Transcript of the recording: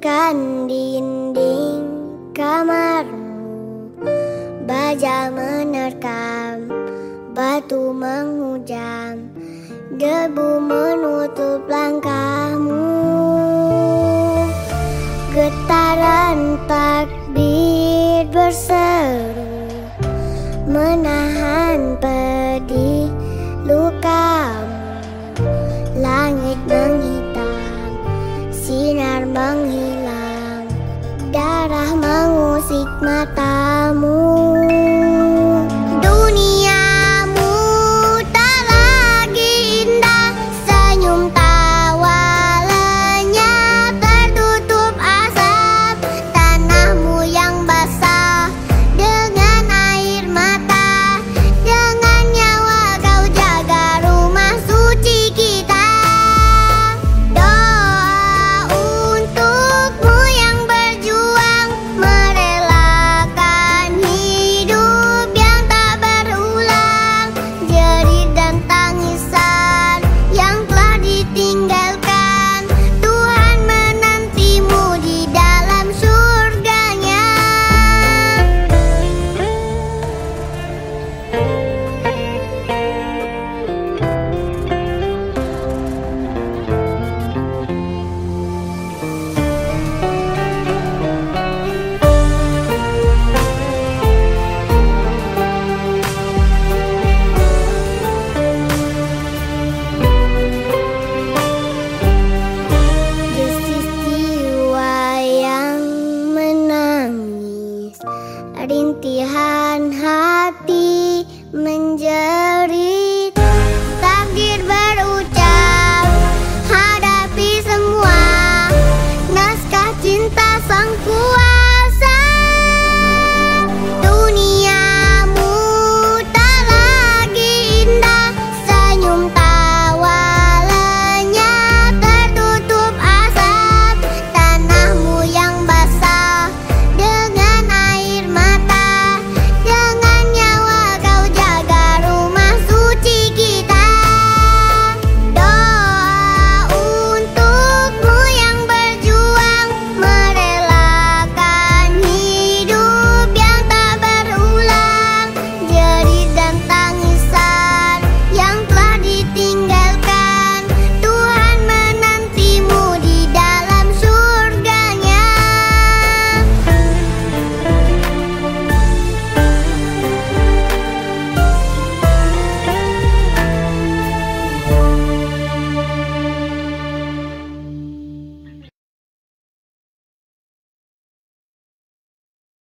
Bukan dinding kamarmu Baja menerkam Batu menghujam Debu menutup langkahmu. Getaran musik matamu. Rintihan hati menjerit. Takdir berucap Hadapi semua. Naskah cinta sang kuat.